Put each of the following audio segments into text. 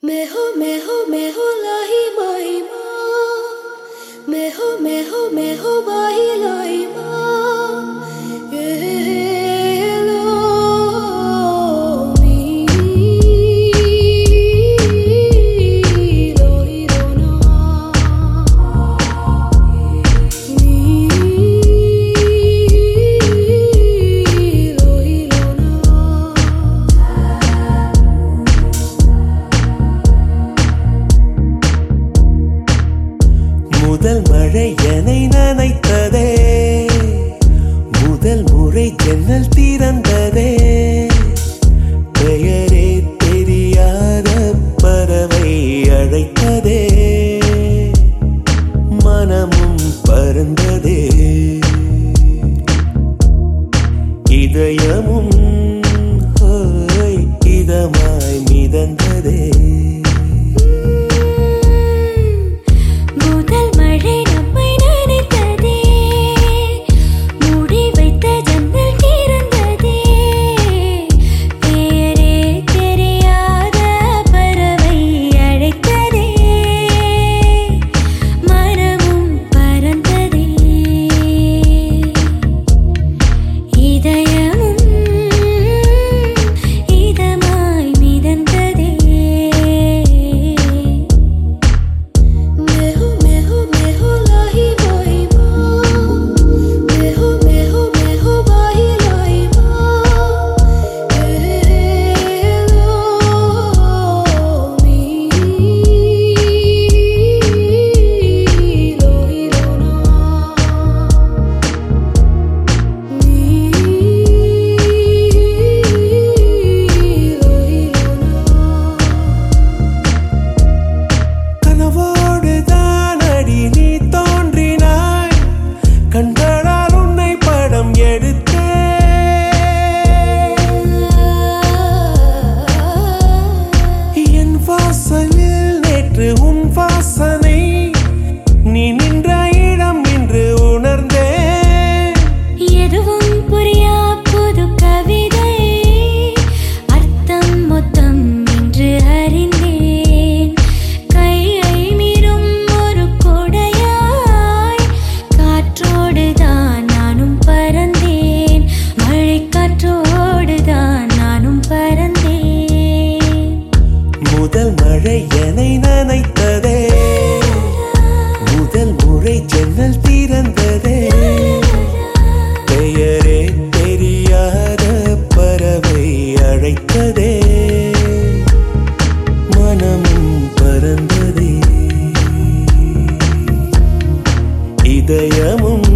Me ho me ho me ho lahi mai ma. Me ho me ho me ho bahi lahi. முதல் மழை என்னை நினைத்ததே. முதல் முறை ஜன்னல் திறந்ததே. பெயரே தெரியாத பறவை அழைத்ததே. மனமும் பறந்ததே. இதயமும் இதயமும்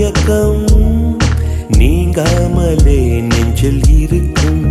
மயக்கம் நீங்காமலே நெஞ்சில் இருக்கும்